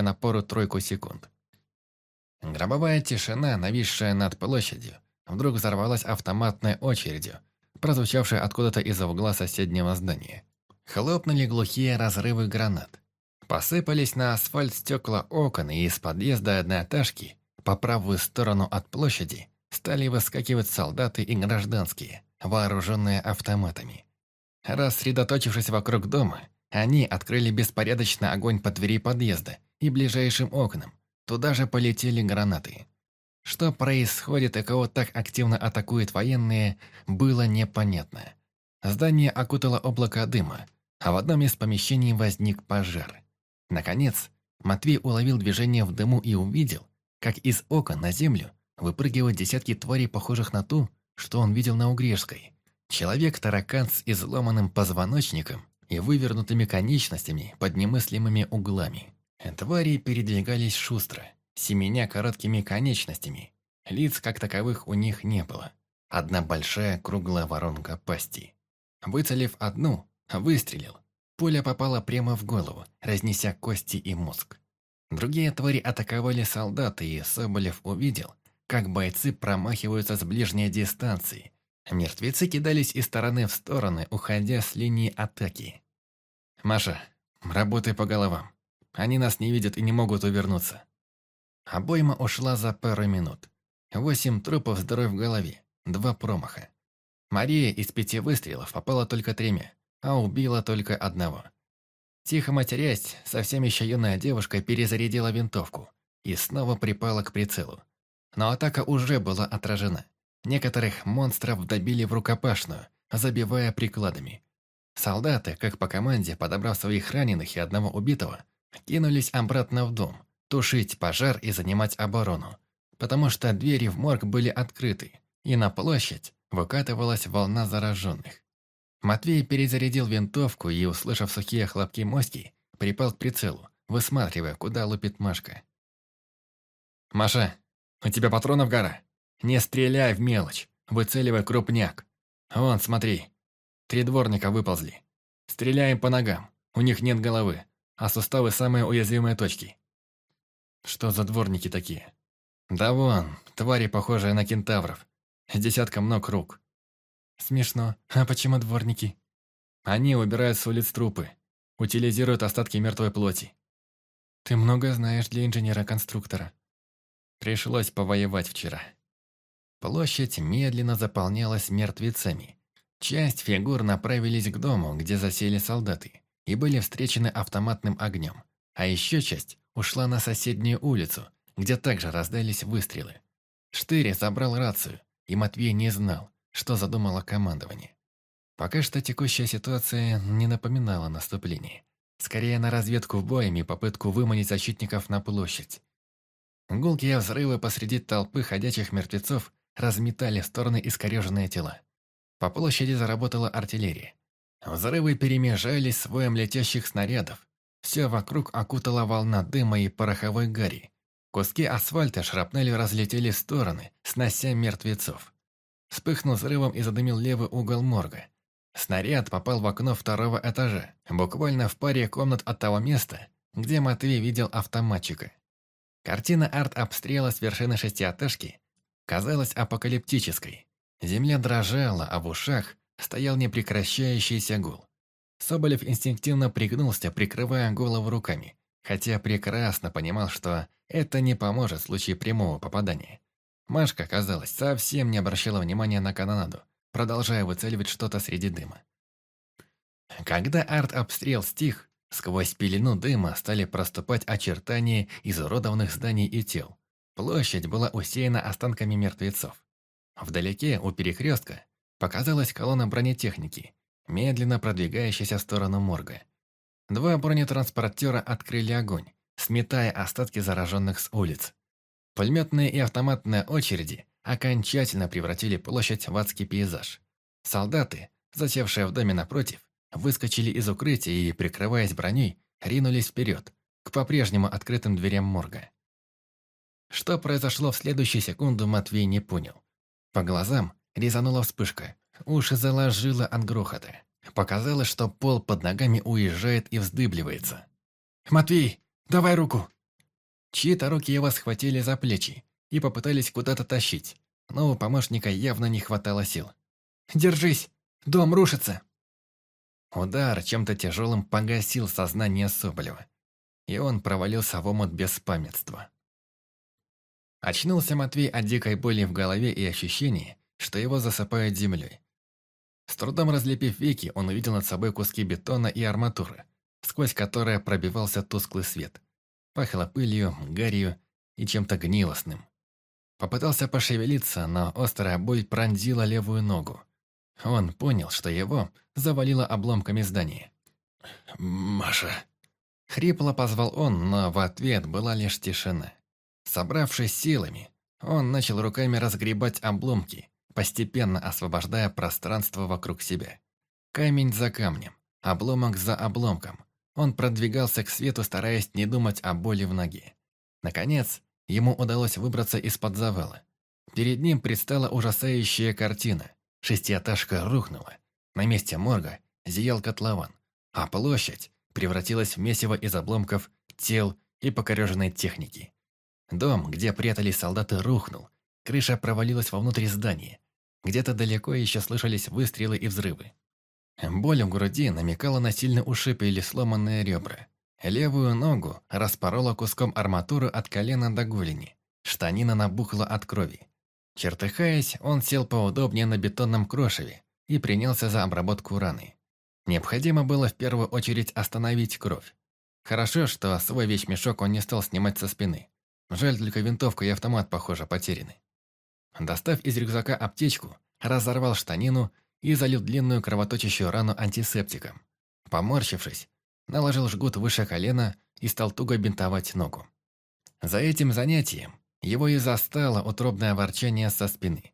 только на пору-тройку секунд. Гробовая тишина, нависшая над площадью, вдруг взорвалась автоматной очередью, прозвучавшей откуда-то из-за угла соседнего здания. Хлопнули глухие разрывы гранат. Посыпались на асфальт стекла окон, и из подъезда одноэтажки, по правую сторону от площади, стали выскакивать солдаты и гражданские, вооруженные автоматами. Рассредоточившись вокруг дома, они открыли беспорядочно огонь по двери подъезда и ближайшим окнам. Туда же полетели гранаты. Что происходит и кого так активно атакуют военные, было непонятно. Здание окутало облако дыма, а в одном из помещений возник пожар. Наконец, Матвей уловил движение в дыму и увидел, как из окон на землю выпрыгивают десятки тварей, похожих на ту, что он видел на Угрешской. Человек-таракан с изломанным позвоночником и вывернутыми конечностями под немыслимыми углами. Твари передвигались шустро, семеня короткими конечностями. Лиц как таковых у них не было. Одна большая круглая воронка пасти. Выцелив одну, выстрелил. Пуля попала прямо в голову, разнеся кости и мозг. Другие твари атаковали солдаты, и Соболев увидел, как бойцы промахиваются с ближней дистанции. Мертвецы кидались из стороны в стороны, уходя с линии атаки. «Маша, работай по головам. Они нас не видят и не могут увернуться». Обойма ушла за пару минут. Восемь трупов с дырой в голове, два промаха. Мария из пяти выстрелов попала только тремя, а убила только одного. Тихо матерясь, совсем еще юная девушка перезарядила винтовку и снова припала к прицелу. Но атака уже была отражена. Некоторых монстров добили в рукопашную, забивая прикладами. Солдаты, как по команде, подобрав своих раненых и одного убитого, кинулись обратно в дом, тушить пожар и занимать оборону, потому что двери в морг были открыты, и на площадь выкатывалась волна зараженных. Матвей перезарядил винтовку и, услышав сухие хлопки моськи, припал к прицелу, высматривая, куда лупит Машка. «Маша, у тебя патронов гора? Не стреляй в мелочь, выцеливай крупняк. Вон, смотри, три дворника выползли. Стреляем по ногам, у них нет головы, а суставы самые уязвимые точки. Что за дворники такие? Да вон, твари, похожие на кентавров. Десятком ног рук. Смешно. А почему дворники? Они убирают с улиц трупы. Утилизируют остатки мертвой плоти. Ты много знаешь для инженера-конструктора. Пришлось повоевать вчера. Площадь медленно заполнялась мертвецами. Часть фигур направились к дому, где засели солдаты и были встречены автоматным огнем. А еще часть ушла на соседнюю улицу, где также раздались выстрелы. Штыри забрал рацию, и Матвей не знал, что задумало командование. Пока что текущая ситуация не напоминала наступление. Скорее на разведку в боем и попытку выманить защитников на площадь. Гулкие взрывы посреди толпы ходячих мертвецов разметали в стороны искореженные тела. По площади заработала артиллерия. Взрывы перемежались с воем летящих снарядов. Все вокруг окутала волна дыма и пороховой гари. Куски асфальта шрапнели разлетели в стороны, снося мертвецов. Вспыхнул взрывом и задымил левый угол морга. Снаряд попал в окно второго этажа, буквально в паре комнат от того места, где Матвей видел автоматчика. Картина арт-обстрела с вершины шестиэтажки казалась апокалиптической. Земля дрожала, а в ушах стоял непрекращающийся гул. Соболев инстинктивно пригнулся, прикрывая голову руками, хотя прекрасно понимал, что это не поможет в случае прямого попадания. Машка, казалось, совсем не обращала внимания на канонаду, продолжая выцеливать что-то среди дыма. Когда арт-обстрел стих, сквозь пелену дыма стали проступать очертания изуродованных зданий и тел. Площадь была усеяна останками мертвецов. Вдалеке, у перекрестка, Показалась колонна бронетехники, медленно продвигающаяся в сторону морга. Два бронетранспортера открыли огонь, сметая остатки зараженных с улиц. Пулеметные и автоматные очереди окончательно превратили площадь в адский пейзаж. Солдаты, засевшие в доме напротив, выскочили из укрытия и, прикрываясь броней, ринулись вперед, к по-прежнему открытым дверям морга. Что произошло в следующую секунду, Матвей не понял. По глазам резанула вспышка. Уши заложило от грохота. Показалось, что пол под ногами уезжает и вздыбливается. «Матвей, давай руку! Чьи-то руки его схватили за плечи и попытались куда-то тащить, но у помощника явно не хватало сил. «Держись! Дом рушится!» Удар чем-то тяжелым погасил сознание Соболева, и он провалился в омут беспамятства. Очнулся Матвей от дикой боли в голове и ощущения, что его засыпают землей. С трудом разлепив веки, он увидел над собой куски бетона и арматуры, сквозь которые пробивался тусклый свет. Пахло пылью, гарью и чем-то гнилостным. Попытался пошевелиться, но острая боль пронзила левую ногу. Он понял, что его завалило обломками здания. «Маша!» Хрипло позвал он, но в ответ была лишь тишина. Собравшись силами, он начал руками разгребать обломки, постепенно освобождая пространство вокруг себя. Камень за камнем, обломок за обломком. Он продвигался к свету, стараясь не думать о боли в ноге. Наконец, ему удалось выбраться из-под завала. Перед ним предстала ужасающая картина. Шестиэтажка рухнула. На месте морга зиял котлован, а площадь превратилась в месиво из обломков, тел и покореженной техники. Дом, где прятались солдаты, рухнул. Крыша провалилась вовнутрь здания. Где-то далеко еще слышались выстрелы и взрывы. Боль в груди намекала на сильный ушиб или сломанные ребра. Левую ногу распорола куском арматуры от колена до голени. Штанина набухла от крови. Чертыхаясь, он сел поудобнее на бетонном крошеве и принялся за обработку раны. Необходимо было в первую очередь остановить кровь. Хорошо, что свой вещмешок он не стал снимать со спины. Жаль, только винтовка и автомат, похоже, потеряны. Достав из рюкзака аптечку, разорвал штанину и залил длинную кровоточащую рану антисептиком. Поморщившись, наложил жгут выше колена и стал туго бинтовать ногу. За этим занятием его и застало утробное ворчание со спины.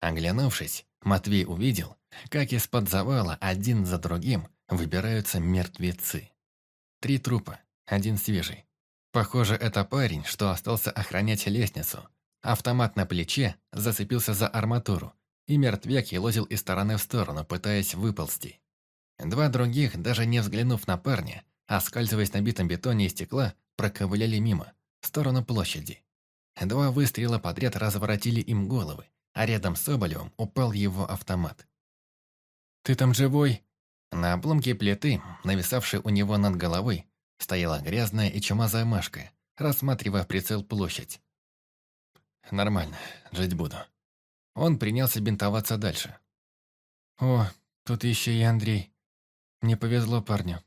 Оглянувшись, Матвей увидел, как из-под завала один за другим выбираются мертвецы. Три трупа, один свежий. Похоже, это парень, что остался охранять лестницу. Автомат на плече зацепился за арматуру, и мертвяк елозил из стороны в сторону, пытаясь выползти. Два других, даже не взглянув на парня, оскальзываясь на битом бетоне и стекла, проковыляли мимо, в сторону площади. Два выстрела подряд разворотили им головы, а рядом с Соболевым упал его автомат. «Ты там живой?» На обломке плиты, нависавшей у него над головой, Стояла грязная и чумазая Машка, рассматривая прицел площадь. «Нормально, жить буду». Он принялся бинтоваться дальше. «О, тут еще и Андрей. Мне повезло парню.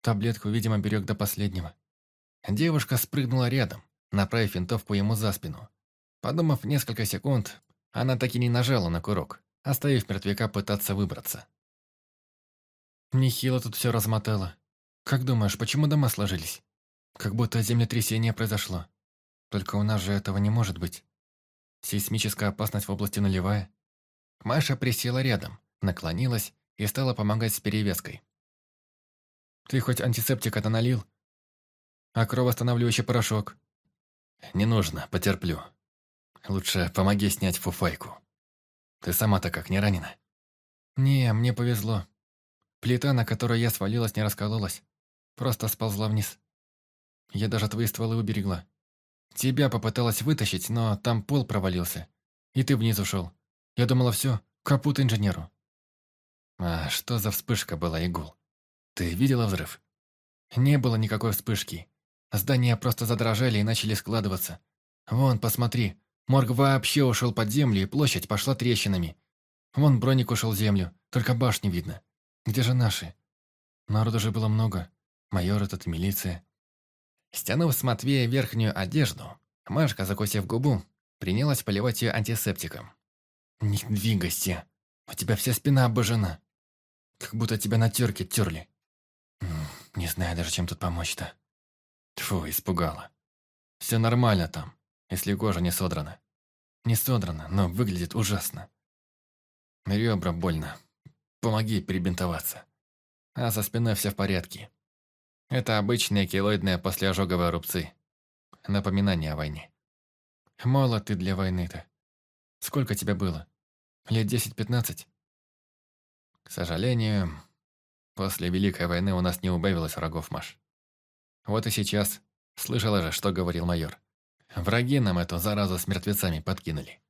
Таблетку, видимо, берег до последнего». Девушка спрыгнула рядом, направив винтовку ему за спину. Подумав несколько секунд, она так и не нажала на курок, оставив мертвяка пытаться выбраться. Нехило тут все размотало. «Как думаешь, почему дома сложились? Как будто землетрясение произошло. Только у нас же этого не может быть. Сейсмическая опасность в области нулевая». Маша присела рядом, наклонилась и стала помогать с перевязкой. «Ты хоть антисептика-то налил? А кровоостанавливающий порошок?» «Не нужно, потерплю. Лучше помоги снять фуфайку. Ты сама-то как, не ранена?» «Не, мне повезло. Плита, на которой я свалилась, не раскололась. Просто сползла вниз. Я даже твои стволы уберегла. Тебя попыталась вытащить, но там пол провалился. И ты вниз ушел. Я думала, все, капут инженеру. А что за вспышка была, Игул? Ты видела взрыв? Не было никакой вспышки. Здания просто задрожали и начали складываться. Вон, посмотри, морг вообще ушел под землю, и площадь пошла трещинами. Вон броник ушел в землю, только башни видно. Где же наши? Народу же было много. Майор этот, милиция. Стянув с Матвея верхнюю одежду, Машка, закусив губу, принялась поливать ее антисептиком. «Не двигайся, у тебя вся спина обожжена. Как будто тебя на терке терли. Не знаю даже, чем тут помочь-то». Тьфу, испугала. Все нормально там, если кожа не содрана. Не содрана, но выглядит ужасно. Ребра больно. Помоги перебинтоваться. А со спиной все в порядке. Это обычные килоидные послеожоговые рубцы. Напоминание о войне. Молод ты для войны-то. Сколько тебе было? Лет десять-пятнадцать? К сожалению, после Великой войны у нас не убавилось врагов, Маш. Вот и сейчас Слышала же, что говорил майор. Враги нам эту заразу с мертвецами подкинули.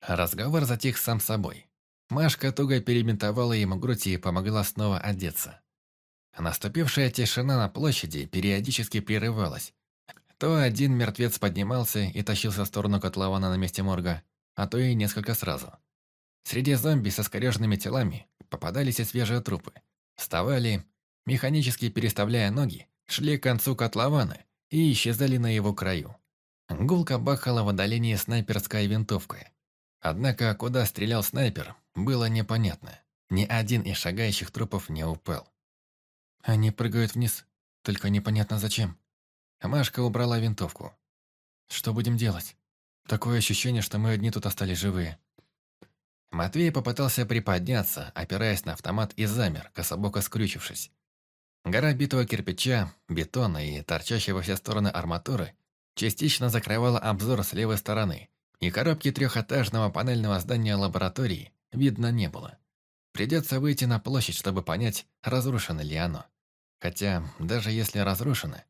Разговор затих сам собой. Машка туго перебинтовала ему грудь и помогла снова одеться. Наступившая тишина на площади периодически прерывалась. То один мертвец поднимался и тащился в сторону котлована на месте морга, а то и несколько сразу. Среди зомби со скореженными телами попадались и свежие трупы. Вставали, механически переставляя ноги, шли к концу котлована и исчезали на его краю. Гулка бахала в отдалении снайперская винтовка. Однако, куда стрелял снайпер, было непонятно. Ни один из шагающих трупов не упал. Они прыгают вниз, только непонятно зачем. Машка убрала винтовку. Что будем делать? Такое ощущение, что мы одни тут остались живые. Матвей попытался приподняться, опираясь на автомат и замер, кособоко скрючившись. Гора битого кирпича, бетона и торчащей во все стороны арматуры частично закрывала обзор с левой стороны, и коробки трехэтажного панельного здания лаборатории видно не было. Придется выйти на площадь, чтобы понять, разрушено ли оно. Хотя, даже если разрушено,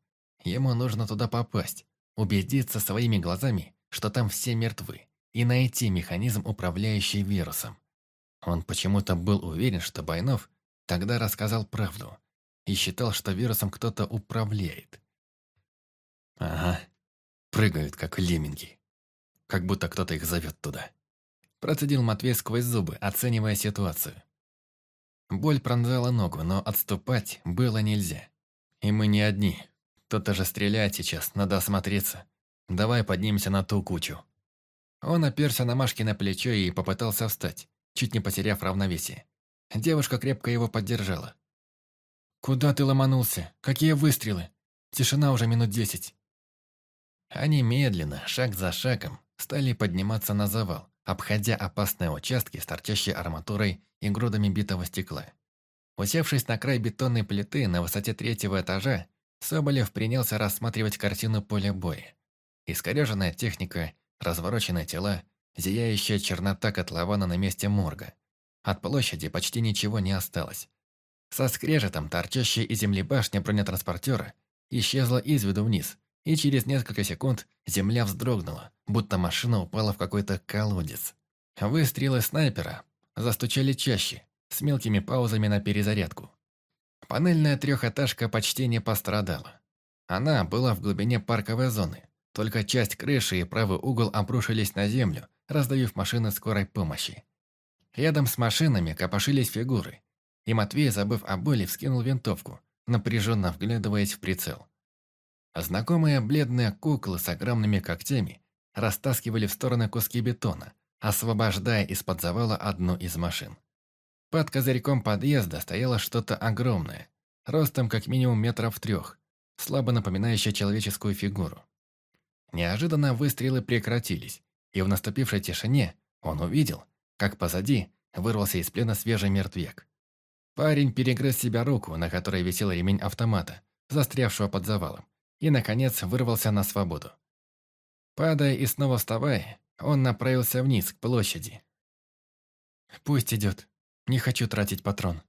ему нужно туда попасть, убедиться своими глазами, что там все мертвы, и найти механизм, управляющий вирусом. Он почему-то был уверен, что Байнов тогда рассказал правду и считал, что вирусом кто-то управляет. Ага, прыгают, как лемминги. Как будто кто-то их зовет туда. Процедил Матвей сквозь зубы, оценивая ситуацию. Боль пронзала ногу, но отступать было нельзя. И мы не одни. Кто-то же стреляет сейчас, надо осмотреться. Давай поднимемся на ту кучу. Он оперся на Машкино плечо и попытался встать, чуть не потеряв равновесие. Девушка крепко его поддержала. «Куда ты ломанулся? Какие выстрелы? Тишина уже минут десять». Они медленно, шаг за шагом, стали подниматься на завал, обходя опасные участки с торчащей арматурой и грудами битого стекла. Усевшись на край бетонной плиты на высоте третьего этажа, Соболев принялся рассматривать картину поля боя. Искореженная техника, развороченные тела, зияющая чернота котлована на месте морга. От площади почти ничего не осталось. Со скрежетом торчащая из земли башня бронетранспортера исчезла из виду вниз, и через несколько секунд земля вздрогнула, будто машина упала в какой-то колодец. Выстрелы снайпера застучали чаще, с мелкими паузами на перезарядку. Панельная трехэтажка почти не пострадала. Она была в глубине парковой зоны, только часть крыши и правый угол обрушились на землю, раздавив машины скорой помощи. Рядом с машинами копошились фигуры, и Матвей, забыв о боли, вскинул винтовку, напряженно вглядываясь в прицел. Знакомые бледные куклы с огромными когтями растаскивали в стороны куски бетона, освобождая из-под завала одну из машин. Под козырьком подъезда стояло что-то огромное, ростом как минимум метров трех, слабо напоминающее человеческую фигуру. Неожиданно выстрелы прекратились, и в наступившей тишине он увидел, как позади вырвался из плена свежий мертвек. Парень перегрыз себя руку, на которой висел ремень автомата, застрявшего под завалом, и, наконец, вырвался на свободу. Падая и снова вставая, он направился вниз, к площади. «Пусть идет. Не хочу тратить патрон».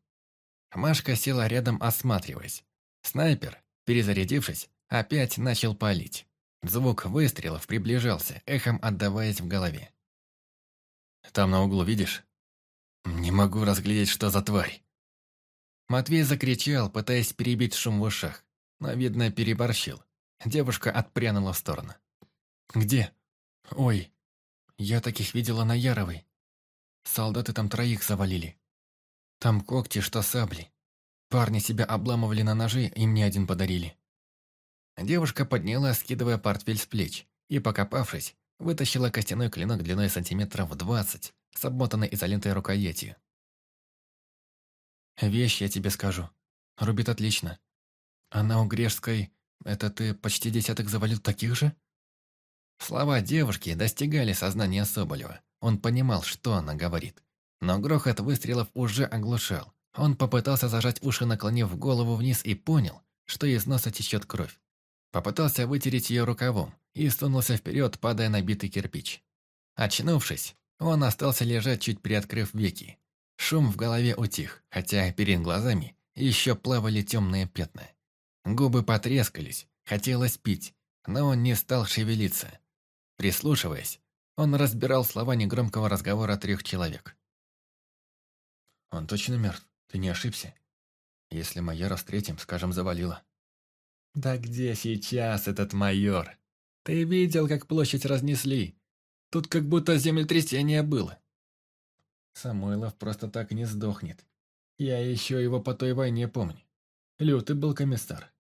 Машка села рядом, осматриваясь. Снайпер, перезарядившись, опять начал палить. Звук выстрелов приближался, эхом отдаваясь в голове. «Там на углу, видишь? Не могу разглядеть, что за тварь». Матвей закричал, пытаясь перебить шум в ушах, но, видно, переборщил. Девушка отпрянула в сторону. «Где? Ой, я таких видела на Яровой. Солдаты там троих завалили. Там когти, что сабли. Парни себя обламывали на ножи, и мне один подарили». Девушка подняла, скидывая портфель с плеч, и, покопавшись, вытащила костяной клинок длиной сантиметров двадцать, с обмотанной изолентой рукоятью. «Вещь, я тебе скажу. Рубит отлично. А на Угрешской, это ты почти десяток завалил таких же?» Слова девушки достигали сознания Соболева. Он понимал, что она говорит. Но грохот выстрелов уже оглушал. Он попытался зажать уши, наклонив голову вниз, и понял, что из носа течет кровь. Попытался вытереть ее рукавом и сунулся вперед, падая на битый кирпич. Очнувшись, он остался лежать, чуть приоткрыв веки. Шум в голове утих, хотя перед глазами еще плавали темные пятна. Губы потрескались, Хотелось пить, но он не стал шевелиться. Прислушиваясь, он разбирал слова негромкого разговора трех человек. «Он точно мертв? Ты не ошибся? Если майора встретим, скажем, завалило». «Да где сейчас этот майор? Ты видел, как площадь разнесли? Тут как будто землетрясение было». Самойлов просто так не сдохнет. Я еще его по той войне помню. Лютый был комиссар.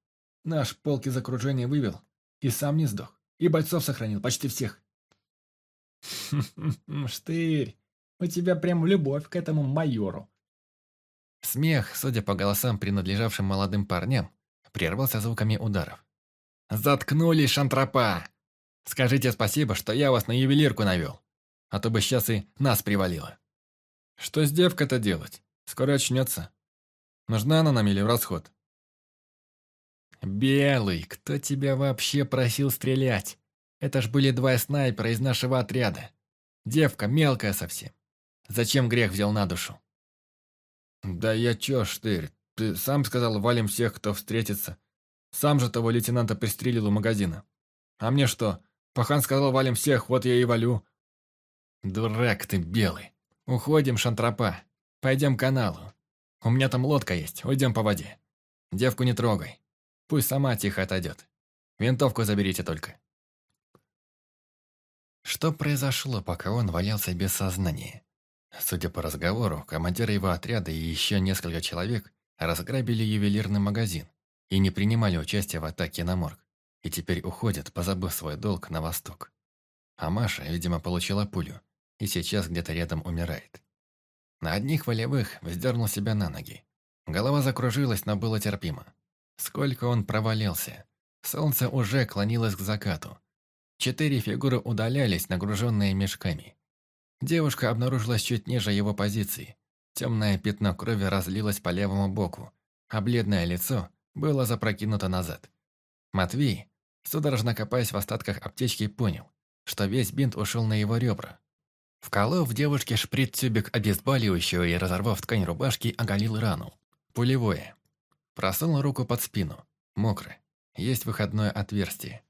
Наш полк из окружения вывел, и сам не сдох, и бойцов сохранил, почти всех. Штырь, у тебя прям любовь к этому майору. Смех, судя по голосам, принадлежавшим молодым парням, прервался звуками ударов. «Заткнулись, шантропа! Скажите спасибо, что я вас на ювелирку навел, а то бы сейчас и нас привалило». «Что с девкой-то делать? Скоро очнется. Нужна она нам или в расход?» «Белый, кто тебя вообще просил стрелять? Это ж были два снайпера из нашего отряда. Девка мелкая совсем. Зачем грех взял на душу?» «Да я чё, Штырь, ты сам сказал, валим всех, кто встретится. Сам же того лейтенанта пристрелил у магазина. А мне что, пахан сказал, валим всех, вот я и валю». «Дурак ты, Белый. Уходим, шантропа. Пойдем к каналу. У меня там лодка есть, уйдем по воде. Девку не трогай. Пусть сама тихо отойдет. Винтовку заберите только. Что произошло, пока он валялся без сознания? Судя по разговору, командир его отряда и еще несколько человек разграбили ювелирный магазин и не принимали участия в атаке на морг, и теперь уходят, позабыв свой долг на восток. А Маша, видимо, получила пулю, и сейчас где-то рядом умирает. На одних волевых вздернул себя на ноги. Голова закружилась, но было терпимо. Сколько он провалился. Солнце уже клонилось к закату. Четыре фигуры удалялись, нагруженные мешками. Девушка обнаружилась чуть ниже его позиции. Темное пятно крови разлилось по левому боку, а бледное лицо было запрокинуто назад. Матвей, судорожно копаясь в остатках аптечки, понял, что весь бинт ушел на его ребра. Вколов девушке шприц-тюбик обезболивающего и разорвав ткань рубашки, оголил рану. Пулевое. Просунул руку под спину. Мокро. Есть выходное отверстие.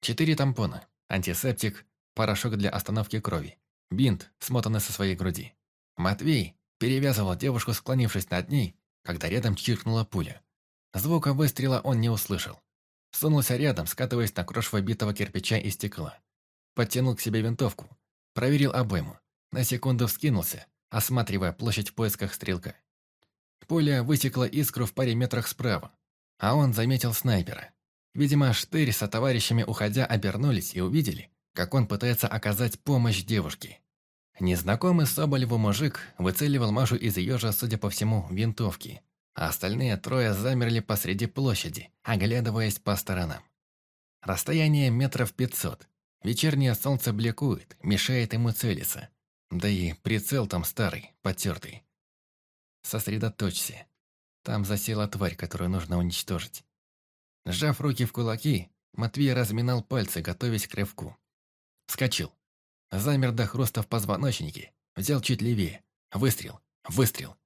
Четыре тампона. Антисептик. Порошок для остановки крови. Бинт, смотанный со своей груди. Матвей перевязывал девушку, склонившись над ней, когда рядом чиркнула пуля. Звука выстрела он не услышал. Сунулся рядом, скатываясь на крошево битого кирпича и стекла. Подтянул к себе винтовку. Проверил обойму. На секунду вскинулся, осматривая площадь в поисках стрелка. Пуля высекла искру в паре метрах справа, а он заметил снайпера. Видимо, Штырь со товарищами уходя обернулись и увидели, как он пытается оказать помощь девушке. Незнакомый Соболеву мужик выцеливал Машу из ее же, судя по всему, винтовки, а остальные трое замерли посреди площади, оглядываясь по сторонам. Расстояние метров пятьсот. Вечернее солнце бликует, мешает ему целиться. Да и прицел там старый, потертый. Сосредоточься. Там засела тварь, которую нужно уничтожить. Сжав руки в кулаки, Матвей разминал пальцы, готовясь к рывку. Вскочил. Замер до хруста в позвоночнике. Взял чуть левее. Выстрел. Выстрел.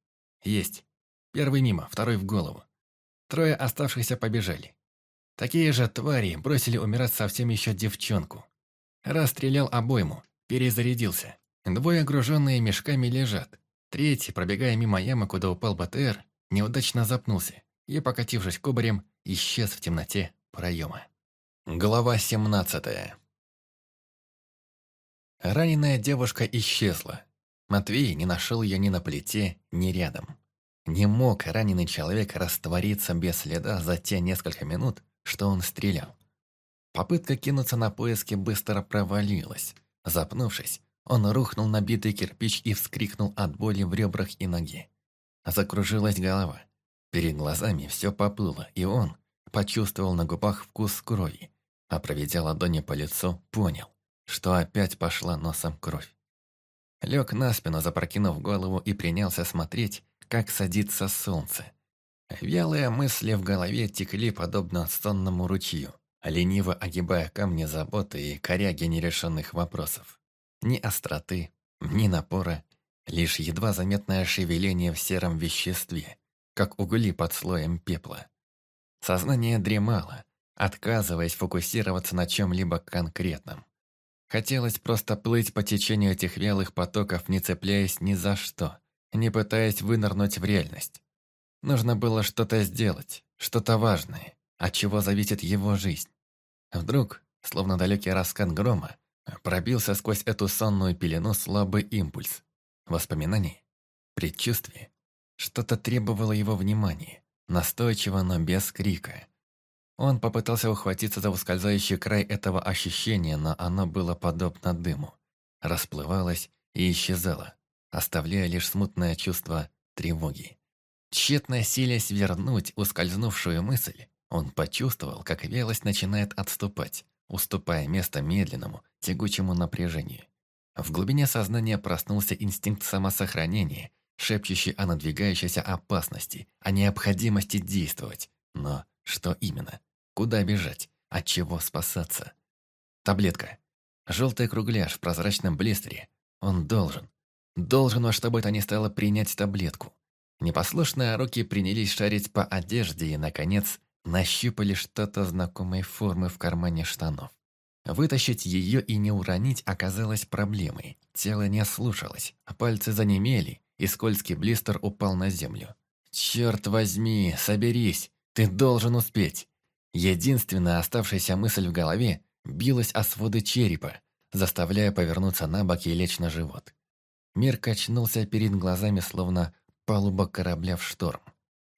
Есть. Первый мимо, второй в голову. Трое оставшихся побежали. Такие же твари бросили умирать совсем еще девчонку. Расстрелял обойму. Перезарядился. Двое, огруженные мешками, лежат. Третий, пробегая мимо ямы, куда упал БТР, неудачно запнулся и, покатившись кубарем, исчез в темноте проема. Глава 17 Раненая девушка исчезла. Матвей не нашел ее ни на плите, ни рядом. Не мог раненый человек раствориться без следа за те несколько минут, что он стрелял. Попытка кинуться на поиски быстро провалилась. Запнувшись, он рухнул на битый кирпич и вскрикнул от боли в ребрах и ноге. Закружилась голова. Перед глазами все поплыло, и он почувствовал на губах вкус крови, а проведя ладони по лицу, понял, что опять пошла носом кровь. Лег на спину, запрокинув голову, и принялся смотреть, как садится солнце. Вялые мысли в голове текли подобно сонному ручью, лениво огибая камни заботы и коряги нерешенных вопросов. Ни остроты, ни напора, лишь едва заметное шевеление в сером веществе, как угли под слоем пепла. Сознание дремало, отказываясь фокусироваться на чем-либо конкретном. Хотелось просто плыть по течению этих вялых потоков, не цепляясь ни за что, не пытаясь вынырнуть в реальность. Нужно было что-то сделать, что-то важное, от чего зависит его жизнь. Вдруг, словно далекий раскан грома, пробился сквозь эту сонную пелену слабый импульс. Воспоминание, предчувствие. Что-то требовало его внимания, настойчиво, но без крика. Он попытался ухватиться за ускользающий край этого ощущения, но оно было подобно дыму. Расплывалось и исчезало, оставляя лишь смутное чувство тревоги. Тщетно силясь вернуть ускользнувшую мысль, он почувствовал, как вялость начинает отступать, уступая место медленному, тягучему напряжению. В глубине сознания проснулся инстинкт самосохранения, шепчущий о надвигающейся опасности, о необходимости действовать. Но что именно? Куда бежать? От чего спасаться? Таблетка. Желтый кругляш в прозрачном блистере. Он должен. Должен во что бы то ни стало принять таблетку. Непослушные руки принялись шарить по одежде и, наконец, нащупали что-то знакомой формы в кармане штанов. Вытащить ее и не уронить оказалось проблемой. Тело не слушалось, а пальцы занемели, и скользкий блистер упал на землю. «Черт возьми, соберись! Ты должен успеть!» Единственная оставшаяся мысль в голове билась о своды черепа, заставляя повернуться на бок и лечь на живот. Мир качнулся перед глазами, словно палуба корабля в шторм.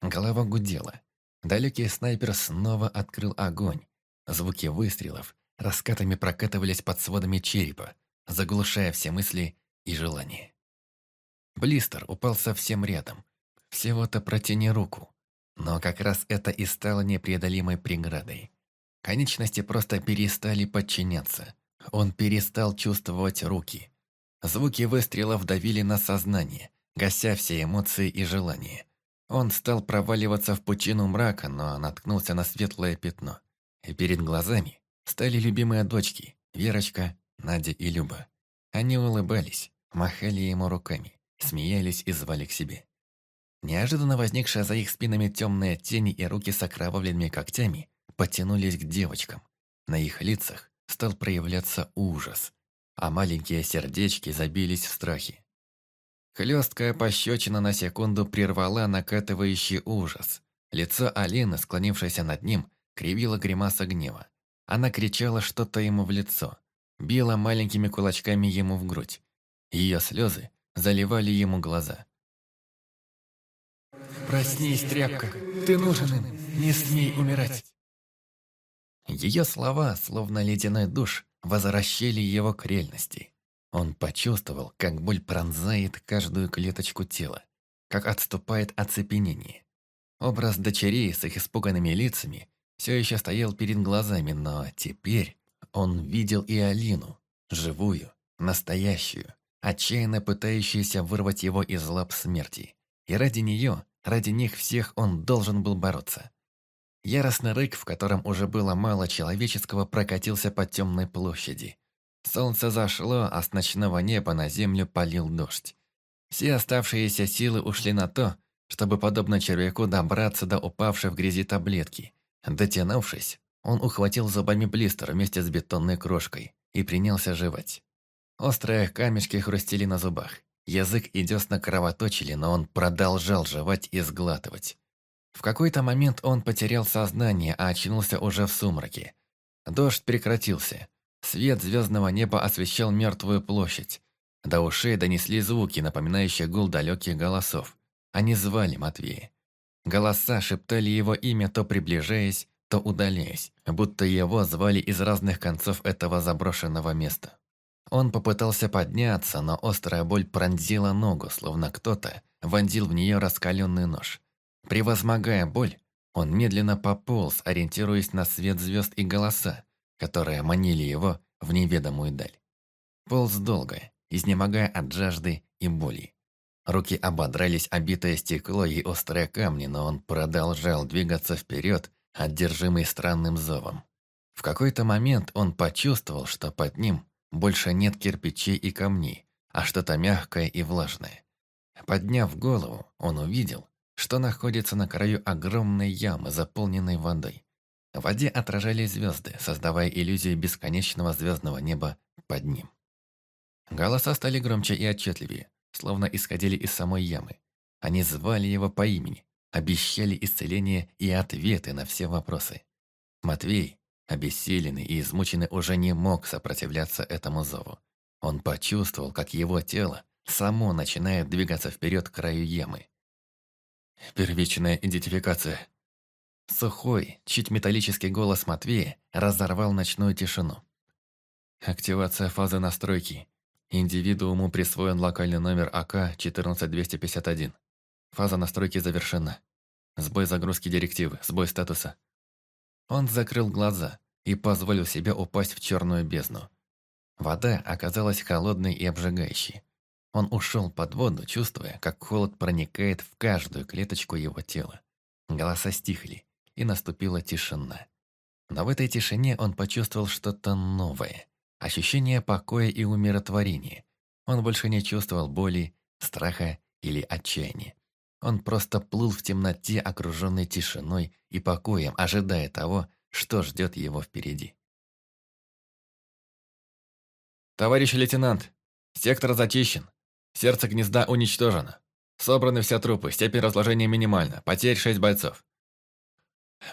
Голова гудела. Далекий снайпер снова открыл огонь. Звуки выстрелов раскатами прокатывались под сводами черепа, заглушая все мысли и желания. Блистер упал совсем рядом. Всего-то протяни руку. Но как раз это и стало непреодолимой преградой. Конечности просто перестали подчиняться. Он перестал чувствовать руки. Звуки выстрелов давили на сознание, гася все эмоции и желания. Он стал проваливаться в пучину мрака, но наткнулся на светлое пятно. И перед глазами стали любимые дочки – Верочка, Надя и Люба. Они улыбались, махали ему руками, смеялись и звали к себе. Неожиданно возникшие за их спинами темные тени и руки с окровавленными когтями потянулись к девочкам. На их лицах стал проявляться ужас, а маленькие сердечки забились в страхе. Хлесткая пощечина на секунду прервала накатывающий ужас. Лицо Алины, склонившееся над ним, кривило гримаса гнева. Она кричала что-то ему в лицо, била маленькими кулачками ему в грудь. Ее слезы заливали ему глаза. «Проснись, тряпка! Ты нужен им! Не смей умирать!» Ее слова, словно ледяной душ, возвращали его к реальности. Он почувствовал, как боль пронзает каждую клеточку тела, как отступает оцепенение. Образ дочерей с их испуганными лицами все еще стоял перед глазами, но теперь он видел и Алину, живую, настоящую, отчаянно пытающуюся вырвать его из лап смерти. И ради нее, ради них всех он должен был бороться. Яростный рык, в котором уже было мало человеческого, прокатился по темной площади. Солнце зашло, а с ночного неба на землю полил дождь. Все оставшиеся силы ушли на то, чтобы, подобно червяку, добраться до упавшей в грязи таблетки. Дотянувшись, он ухватил зубами блистер вместе с бетонной крошкой и принялся жевать. Острые камешки хрустели на зубах. Язык и десна кровоточили, но он продолжал жевать и сглатывать. В какой-то момент он потерял сознание, а очнулся уже в сумраке. Дождь прекратился. Свет звездного неба освещал мертвую площадь. До ушей донесли звуки, напоминающие гул далеких голосов. Они звали Матвея. Голоса шептали его имя, то приближаясь, то удаляясь, будто его звали из разных концов этого заброшенного места. Он попытался подняться, но острая боль пронзила ногу, словно кто-то вонзил в нее раскаленный нож. Превозмогая боль, он медленно пополз, ориентируясь на свет звезд и голоса, которые манили его в неведомую даль. Полз долго, изнемогая от жажды и боли. Руки ободрались обитое стекло и острые камни, но он продолжал двигаться вперед, одержимый странным зовом. В какой-то момент он почувствовал, что под ним больше нет кирпичей и камней, а что-то мягкое и влажное. Подняв голову, он увидел, что находится на краю огромной ямы, заполненной водой. В воде отражались звезды, создавая иллюзию бесконечного звездного неба под ним. Голоса стали громче и отчетливее, словно исходили из самой ямы. Они звали его по имени, обещали исцеление и ответы на все вопросы. Матвей, обессиленный и измученный, уже не мог сопротивляться этому зову. Он почувствовал, как его тело само начинает двигаться вперед к краю ямы. Первичная идентификация. Сухой, чуть металлический голос Матвея разорвал ночную тишину. Активация фазы настройки. Индивидууму присвоен локальный номер АК-14251. Фаза настройки завершена. Сбой загрузки директивы, сбой статуса. Он закрыл глаза и позволил себе упасть в черную бездну. Вода оказалась холодной и обжигающей. Он ушел под воду, чувствуя, как холод проникает в каждую клеточку его тела. Голоса стихли, и наступила тишина. Но в этой тишине он почувствовал что-то новое. Ощущение покоя и умиротворения. Он больше не чувствовал боли, страха или отчаяния. Он просто плыл в темноте, окруженной тишиной и покоем, ожидая того, что ждет его впереди. «Товарищ лейтенант, сектор зачищен. Сердце гнезда уничтожено. Собраны все трупы, степень разложения минимальна, потерь шесть бойцов».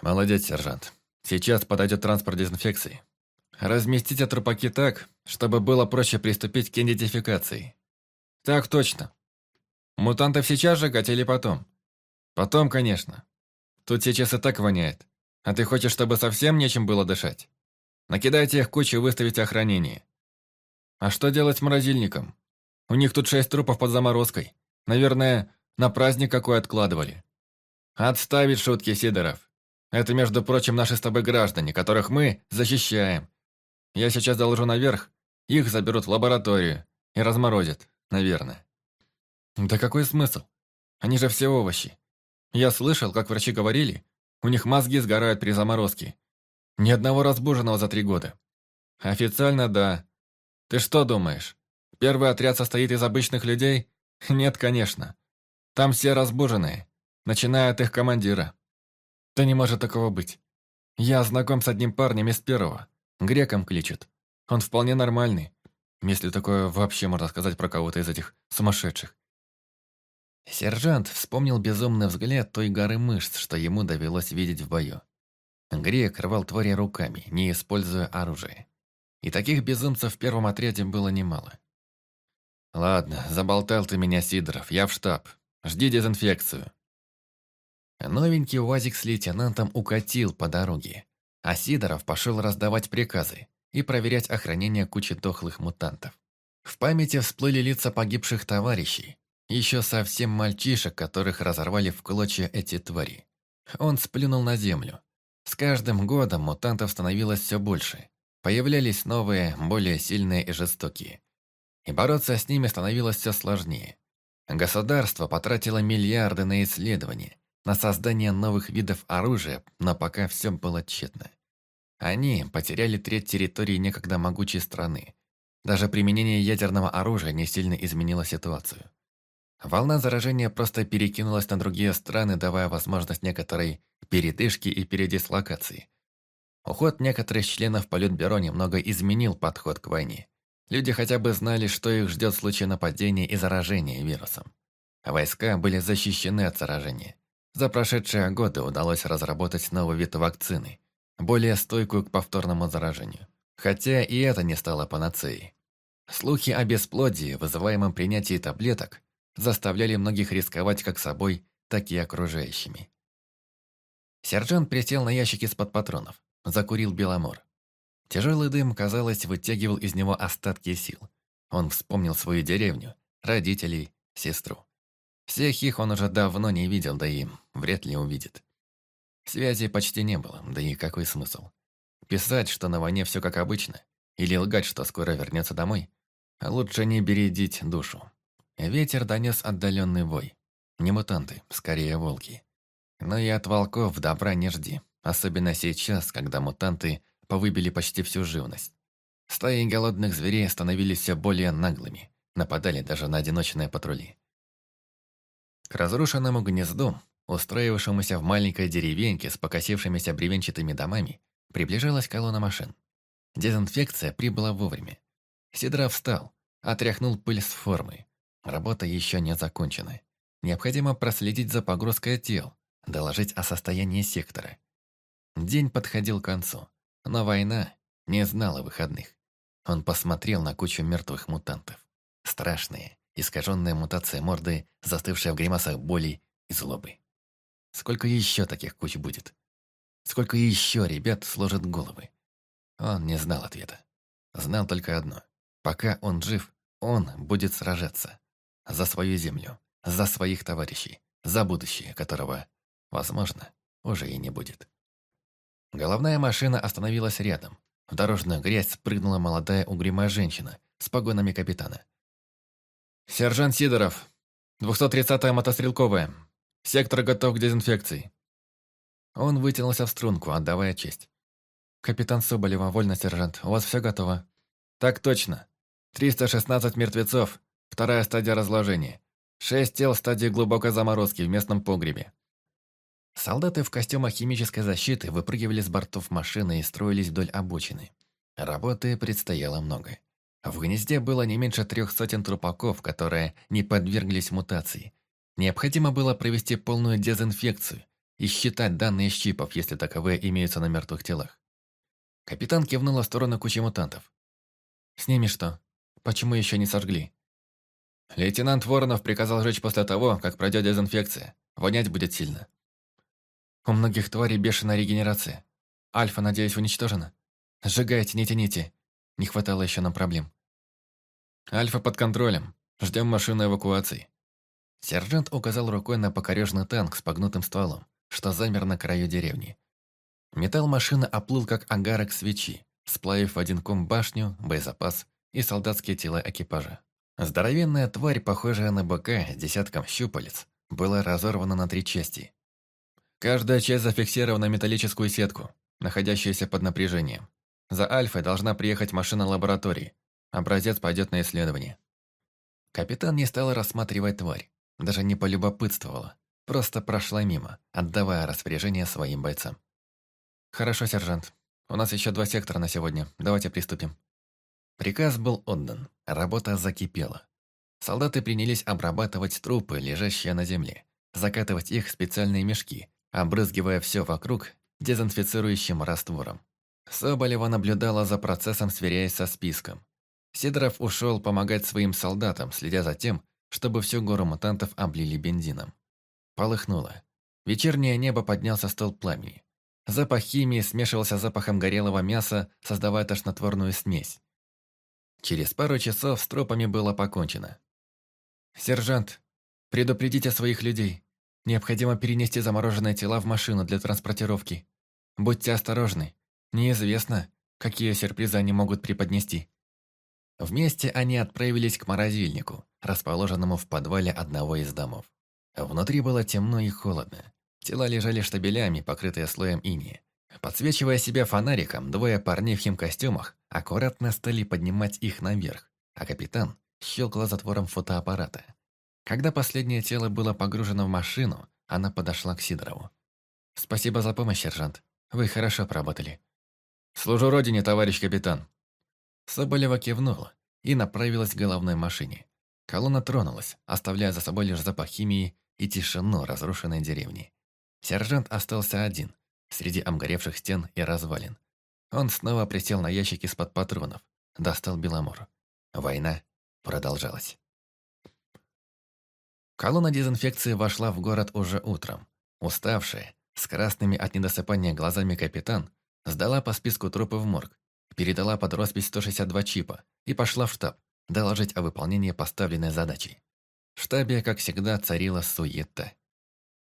«Молодец, сержант. Сейчас подойдет транспорт дезинфекции. Разместите трупаки так, чтобы было проще приступить к идентификации». «Так точно. Мутантов сейчас сжигать или потом?» «Потом, конечно. Тут сейчас и так воняет. А ты хочешь, чтобы совсем нечем было дышать? Накидайте их кучу и выставите охранение. А что делать с морозильником? У них тут шесть трупов под заморозкой. Наверное, на праздник какой откладывали. Отставить шутки, Сидоров. Это, между прочим, наши с тобой граждане, которых мы защищаем. Я сейчас доложу наверх, их заберут в лабораторию и разморозят, наверное. Да какой смысл? Они же все овощи. Я слышал, как врачи говорили, у них мозги сгорают при заморозке. Ни одного разбуженного за три года. Официально да. Ты что думаешь, первый отряд состоит из обычных людей? Нет, конечно. Там все разбуженные, начиная от их командира. Да не может такого быть. Я знаком с одним парнем из первого. Греком кличут. Он вполне нормальный. Если такое вообще можно сказать про кого-то из этих сумасшедших. Сержант вспомнил безумный взгляд той горы мышц, что ему довелось видеть в бою. Грек рвал твари руками, не используя оружие. И таких безумцев в первом отряде было немало. «Ладно, заболтал ты меня, Сидоров, я в штаб. Жди дезинфекцию». Новенький УАЗик с лейтенантом укатил по дороге, а Сидоров пошел раздавать приказы и проверять охранение кучи дохлых мутантов. В памяти всплыли лица погибших товарищей, еще совсем мальчишек, которых разорвали в клочья эти твари. Он сплюнул на землю. С каждым годом мутантов становилось все больше. Появлялись новые, более сильные и жестокие. И бороться с ними становилось все сложнее. Государство потратило миллиарды на исследования, на создание новых видов оружия, но пока все было тщетно. Они потеряли треть территории некогда могучей страны. Даже применение ядерного оружия не сильно изменило ситуацию. Волна заражения просто перекинулась на другие страны, давая возможность некоторой передышки и передислокации. Уход некоторых членов Политбюро немного изменил подход к войне. Люди хотя бы знали, что их ждет в случае нападения и заражения вирусом. Войска были защищены от заражения. За прошедшие годы удалось разработать новый вид вакцины, более стойкую к повторному заражению. Хотя и это не стало панацеей. Слухи о бесплодии, вызываемом принятии таблеток, заставляли многих рисковать как собой, так и окружающими. Сержант присел на ящик из-под патронов, закурил беломор. Тяжелый дым, казалось, вытягивал из него остатки сил. Он вспомнил свою деревню, родителей, сестру. Всех их он уже давно не видел, да и вряд ли увидит. Связи почти не было, да и какой смысл? Писать, что на войне все как обычно, или лгать, что скоро вернется домой? Лучше не бередить душу. Ветер донес отдаленный вой. Не мутанты, скорее волки. Но и от волков добра не жди, особенно сейчас, когда мутанты повыбили почти всю живность. Стаи голодных зверей становились все более наглыми, нападали даже на одиночные патрули. К разрушенному гнезду устроившемуся в маленькой деревеньке с покосившимися бревенчатыми домами, приближалась колонна машин. Дезинфекция прибыла вовремя. Сидоров встал, отряхнул пыль с формы. Работа еще не закончена. Необходимо проследить за погрузкой тел, доложить о состоянии сектора. День подходил к концу, но война не знала выходных. Он посмотрел на кучу мертвых мутантов. Страшные, искаженные мутация морды, застывшая в гримасах боли и злобы. Сколько еще таких куч будет? Сколько еще ребят сложат головы? Он не знал ответа. Знал только одно. Пока он жив, он будет сражаться. За свою землю, за своих товарищей, за будущее, которого, возможно, уже и не будет. Головная машина остановилась рядом. В дорожную грязь спрыгнула молодая угрюмая женщина с погонами капитана. «Сержант Сидоров, 230-я мотострелковая. Сектор готов к дезинфекции». Он вытянулся в струнку, отдавая честь. «Капитан Соболева, вольно, сержант, у вас все готово?» «Так точно. 316 мертвецов, вторая стадия разложения. Шесть тел в стадии глубокой заморозки в местном погребе. Солдаты в костюмах химической защиты выпрыгивали с бортов машины и строились вдоль обочины. Работы предстояло много. В гнезде было не меньше трех сотен трупаков, которые не подверглись мутации. Необходимо было провести полную дезинфекцию и считать данные щипов, если таковые имеются на мертвых телах. Капитан кивнул в сторону кучи мутантов. «С ними что? Почему еще не сожгли?» «Лейтенант Воронов приказал жечь после того, как пройдет дезинфекция. Вонять будет сильно», у многих тварей бешеная регенерация. Альфа, надеюсь, уничтожена? Сжигайте, не тяните. Не хватало еще нам проблем. Альфа под контролем. Ждем машину эвакуации. Сержант указал рукой на покорежный танк с погнутым стволом, что замер на краю деревни. Металл машины оплыл, как агарок свечи, сплавив в один ком башню, боезапас и солдатские тела экипажа. Здоровенная тварь, похожая на быка с десятком щупалец, была разорвана на три части, Каждая часть зафиксирована металлическую сетку, находящуюся под напряжением. За Альфой должна приехать машина лаборатории. Образец пойдет на исследование. Капитан не стал рассматривать тварь, даже не полюбопытствовала. Просто прошла мимо, отдавая распоряжение своим бойцам. «Хорошо, сержант. У нас еще два сектора на сегодня. Давайте приступим». Приказ был отдан. Работа закипела. Солдаты принялись обрабатывать трупы, лежащие на земле, закатывать их в специальные мешки, обрызгивая все вокруг дезинфицирующим раствором. Соболева наблюдала за процессом, сверяясь со списком. Сидоров ушел помогать своим солдатам, следя за тем, чтобы всю гору мутантов облили бензином. Полыхнуло. Вечернее небо поднялся столб пламени. Запах химии смешивался с запахом горелого мяса, создавая тошнотворную смесь. Через пару часов с тропами было покончено. «Сержант, предупредите своих людей. Необходимо перенести замороженные тела в машину для транспортировки. Будьте осторожны. Неизвестно, какие сюрпризы они могут преподнести. Вместе они отправились к морозильнику, расположенному в подвале одного из домов. Внутри было темно и холодно. Тела лежали штабелями, покрытые слоем инии. Подсвечивая себя фонариком, двое парней в химкостюмах аккуратно стали поднимать их наверх, а капитан щелкал затвором фотоаппарата. Когда последнее тело было погружено в машину, она подошла к Сидорову. «Спасибо за помощь, сержант. Вы хорошо поработали». «Служу родине, товарищ капитан». Соболева кивнула и направилась к головной машине. Колонна тронулась, оставляя за собой лишь запах химии и тишину разрушенной деревни. Сержант остался один, среди обгоревших стен и развалин. Он снова присел на ящик из-под патронов, достал Беломор. Война продолжалась. Колонна дезинфекции вошла в город уже утром. Уставшая, с красными от недосыпания глазами капитан, сдала по списку трупы в морг, передала под роспись 162 чипа и пошла в штаб доложить о выполнении поставленной задачи. В штабе, как всегда, царила суета.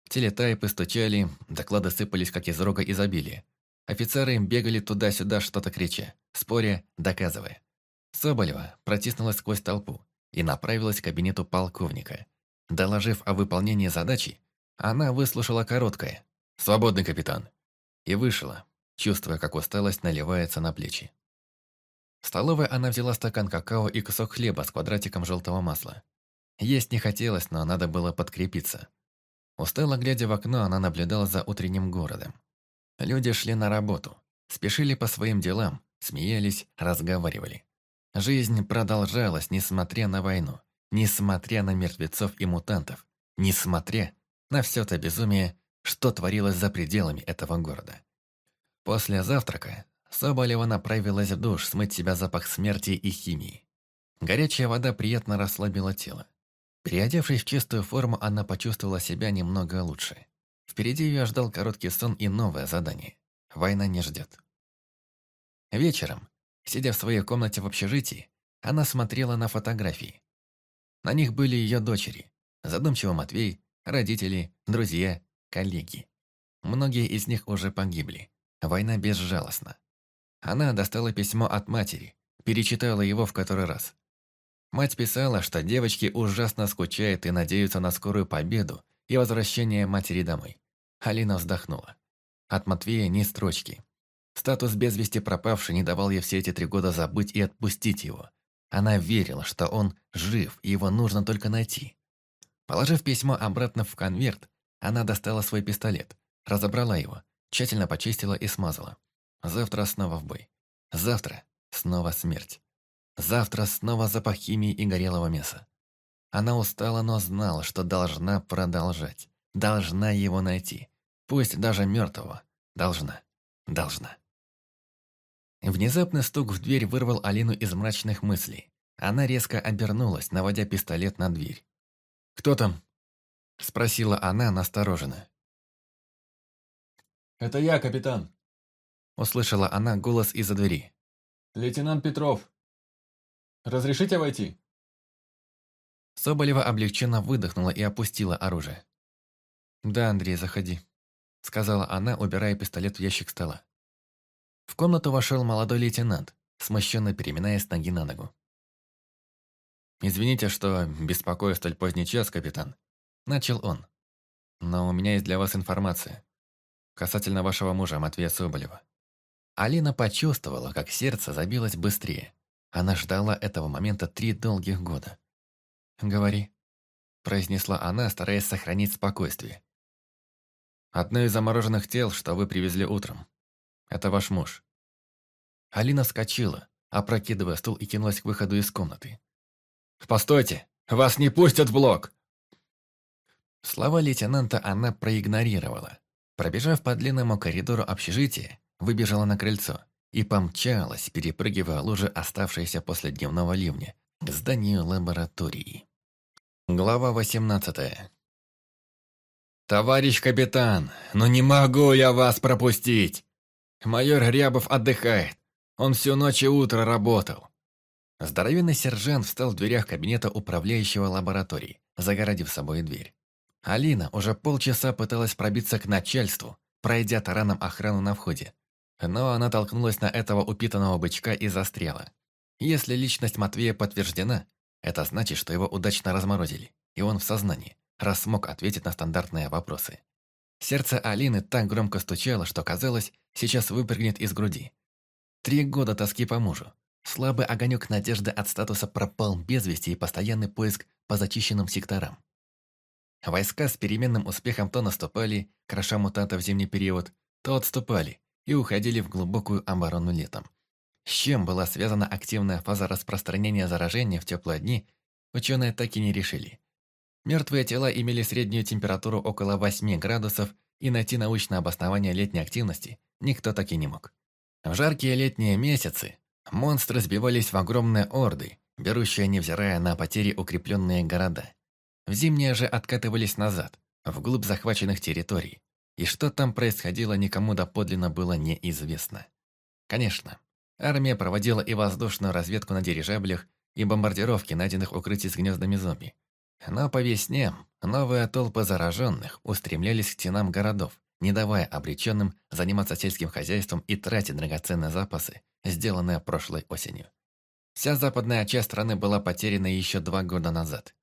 Телетайпы стучали, доклады сыпались, как из рога изобилия. Офицеры бегали туда-сюда, что-то крича, споря, доказывая. Соболева протиснулась сквозь толпу и направилась к кабинету полковника – Доложив о выполнении задачи, она выслушала короткое «Свободный капитан» и вышла, чувствуя, как усталость наливается на плечи. В столовой она взяла стакан какао и кусок хлеба с квадратиком желтого масла. Есть не хотелось, но надо было подкрепиться. Устало глядя в окно, она наблюдала за утренним городом. Люди шли на работу, спешили по своим делам, смеялись, разговаривали. Жизнь продолжалась, несмотря на войну, несмотря на мертвецов и мутантов, несмотря на все то безумие, что творилось за пределами этого города. После завтрака Соболева направилась в душ смыть себя запах смерти и химии. Горячая вода приятно расслабила тело. Переодевшись в чистую форму, она почувствовала себя немного лучше. Впереди ее ждал короткий сон и новое задание. Война не ждет. Вечером, сидя в своей комнате в общежитии, она смотрела на фотографии. На них были ее дочери, задумчиво Матвей, родители, друзья, коллеги. Многие из них уже погибли. Война безжалостна. Она достала письмо от матери, перечитала его в который раз. Мать писала, что девочки ужасно скучают и надеются на скорую победу и возвращение матери домой. Алина вздохнула. От Матвея ни строчки. Статус без вести пропавший не давал ей все эти три года забыть и отпустить его. Она верила, что он жив, и его нужно только найти. Положив письмо обратно в конверт, она достала свой пистолет, разобрала его, тщательно почистила и смазала. Завтра снова в бой. Завтра снова смерть. Завтра снова запах химии и горелого мяса. Она устала, но знала, что должна продолжать. Должна его найти. Пусть даже мертвого. Должна. Должна. Внезапный стук в дверь вырвал Алину из мрачных мыслей. Она резко обернулась, наводя пистолет на дверь. «Кто там?» – спросила она настороженно. «Это я, капитан», – услышала она голос из-за двери. «Лейтенант Петров. Разрешите войти?» Соболева облегченно выдохнула и опустила оружие. «Да, Андрей, заходи», – сказала она, убирая пистолет в ящик стола. В комнату вошел молодой лейтенант, смущенно переминаясь ноги на ногу. «Извините, что беспокою столь поздний час, капитан», – начал он. «Но у меня есть для вас информация касательно вашего мужа Матвея Соболева». Алина почувствовала, как сердце забилось быстрее. Она ждала этого момента три долгих года. «Говори», – произнесла она, стараясь сохранить спокойствие. «Одно из замороженных тел, что вы привезли утром. Это ваш муж». Алина вскочила, опрокидывая стул и кинулась к выходу из комнаты. «Постойте! Вас не пустят в блок!» Слова лейтенанта она проигнорировала. Пробежав по длинному коридору общежития, выбежала на крыльцо и помчалась, перепрыгивая лужи, оставшиеся после дневного ливня, к зданию лаборатории. Глава 18 «Товарищ капитан, ну не могу я вас пропустить! Майор Рябов отдыхает, он всю ночь и утро работал». Здоровенный сержант встал в дверях кабинета управляющего лаборатории, загородив собой дверь. Алина уже полчаса пыталась пробиться к начальству, пройдя тараном охрану на входе, но она толкнулась на этого упитанного бычка и застряла. Если личность Матвея подтверждена, это значит, что его удачно разморозили, и он в сознании, раз смог ответить на стандартные вопросы. Сердце Алины так громко стучало, что казалось, сейчас выпрыгнет из груди. Три года тоски по мужу. Слабый огонек надежды от статуса пропал без вести и постоянный поиск по зачищенным секторам. Войска с переменным успехом то наступали, кроша мутантов в зимний период, то отступали, и уходили в глубокую оборону летом. С чем была связана активная фаза распространения заражения в теплые дни, ученые так и не решили. Мертвые тела имели среднюю температуру около 8 градусов, и найти научное обоснование летней активности никто так и не мог. В жаркие летние месяцы монстры сбивались в огромные орды, берущие, невзирая на потери, укрепленные города. В зимние же откатывались назад, вглубь захваченных территорий, и что там происходило, никому доподлинно было неизвестно. Конечно, армия проводила и воздушную разведку на дирижаблях, и бомбардировки найденных укрытий с гнездами зомби. Но по весне новые толпы зараженных устремлялись к стенам городов, не давая обреченным заниматься сельским хозяйством и тратить драгоценные запасы, сделанные прошлой осенью. Вся западная часть страны была потеряна еще два года назад.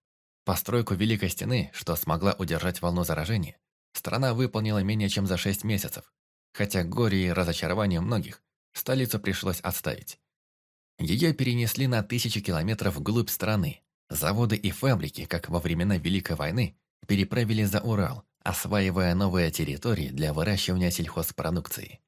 Постройку Великой Стены, что смогла удержать волну заражения, страна выполнила менее чем за шесть месяцев, хотя горе и разочарование многих столицу пришлось отставить. Ее перенесли на тысячи километров вглубь страны. Заводы и фабрики, как во времена Великой войны, переправили за Урал, осваивая новые территории для выращивания сельхозпродукции.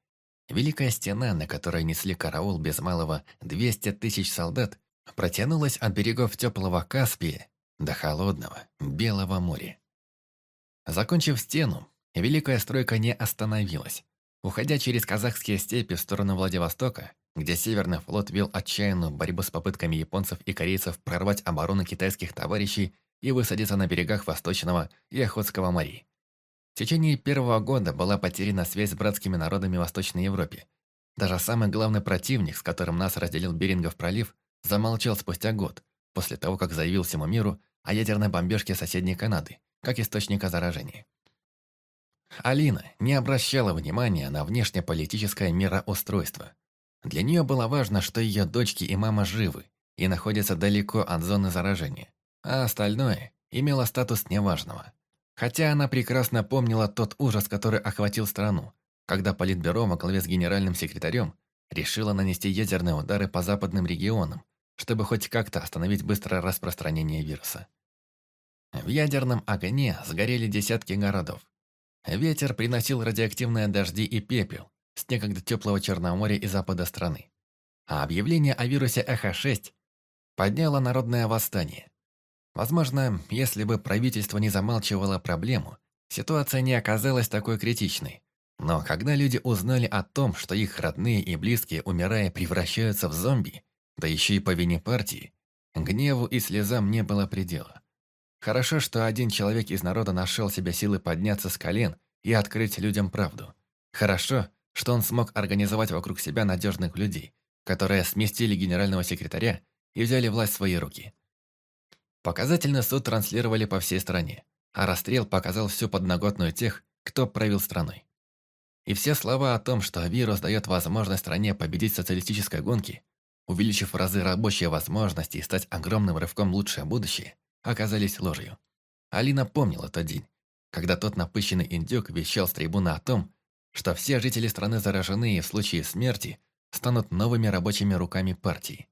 Великая стена, на которой несли караул без малого 200 тысяч солдат, протянулась от берегов теплого Каспия до холодного Белого моря. Закончив стену, Великая стройка не остановилась. Уходя через казахские степи в сторону Владивостока, где Северный флот вел отчаянную борьбу с попытками японцев и корейцев прорвать оборону китайских товарищей и высадиться на берегах Восточного и Охотского морей. В течение первого года была потеряна связь с братскими народами Восточной Европе. Даже самый главный противник, с которым нас разделил Берингов пролив, замолчал спустя год, после того, как заявил всему миру о ядерной бомбежке соседней Канады, как источника заражения. Алина не обращала внимания на внешнеполитическое мироустройство. Для нее было важно, что ее дочки и мама живы и находятся далеко от зоны заражения, а остальное имело статус неважного. Хотя она прекрасно помнила тот ужас, который охватил страну, когда Политбюро во главе с генеральным секретарем решило нанести ядерные удары по западным регионам, чтобы хоть как-то остановить быстрое распространение вируса. В ядерном огне сгорели десятки городов. Ветер приносил радиоактивные дожди и пепел с некогда теплого Черноморья и запада страны. А объявление о вирусе ЭХ-6 подняло народное восстание. Возможно, если бы правительство не замалчивало проблему, ситуация не оказалась такой критичной. Но когда люди узнали о том, что их родные и близкие, умирая, превращаются в зомби, да еще и по вине партии, гневу и слезам не было предела. Хорошо, что один человек из народа нашел себе силы подняться с колен и открыть людям правду. Хорошо, что он смог организовать вокруг себя надежных людей, которые сместили генерального секретаря и взяли власть в свои руки. Показательный суд транслировали по всей стране, а расстрел показал всю подноготную тех, кто правил страной. И все слова о том, что вирус дает возможность стране победить в социалистической гонке, увеличив в разы рабочие возможности и стать огромным рывком лучшее будущее, оказались ложью. Алина помнила тот день, когда тот напыщенный индюк вещал с трибуны о том, что все жители страны заражены и в случае смерти станут новыми рабочими руками партии.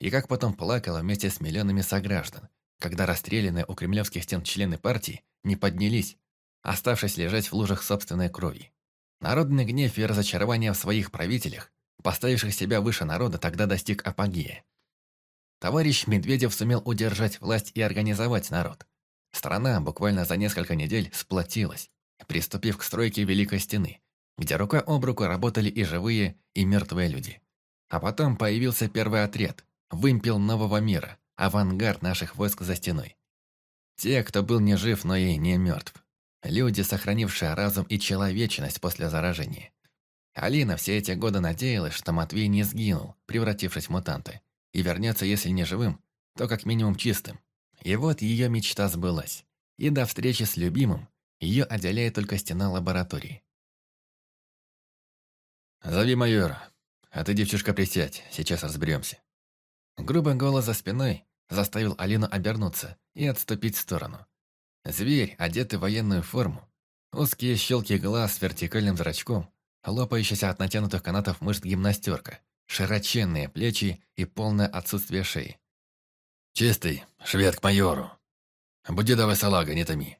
И как потом плакала вместе с миллионами сограждан, когда расстрелянные у кремлевских стен члены партии не поднялись, оставшись лежать в лужах собственной крови. Народный гнев и разочарование в своих правителях, поставивших себя выше народа, тогда достиг апогея. Товарищ Медведев сумел удержать власть и организовать народ. Страна буквально за несколько недель сплотилась, приступив к стройке Великой Стены, где рука об руку работали и живые, и мертвые люди. А потом появился первый отряд, вымпел нового мира, авангард наших войск за стеной. Те, кто был не жив, но и не мертв. Люди, сохранившие разум и человечность после заражения. Алина все эти годы надеялась, что Матвей не сгинул, превратившись в мутанта, и вернется, если не живым, то как минимум чистым. И вот ее мечта сбылась. И до встречи с любимым ее отделяет только стена лаборатории. «Зови майора, а ты, девчушка, присядь, сейчас разберемся». Грубый голос за спиной заставил Алину обернуться и отступить в сторону. Зверь, одетый в военную форму, узкие щелки глаз с вертикальным зрачком, лопающаяся от натянутых канатов мышц гимнастерка, широченные плечи и полное отсутствие шеи. «Чистый, швед к майору. Буди давай салага, не томи».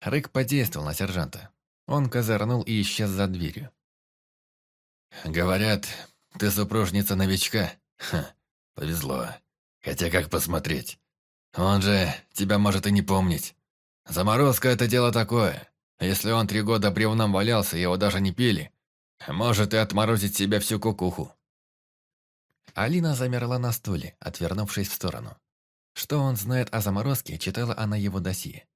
Рык подействовал на сержанта. Он козырнул и исчез за дверью. «Говорят, ты супружница новичка? Ха, повезло. Хотя как посмотреть? Он же тебя может и не помнить. Заморозка – это дело такое. Если он три года бревном валялся, его даже не пили, может и отморозить себе всю кукуху». Алина замерла на стуле, отвернувшись в сторону. Что он знает о заморозке, читала она его досье.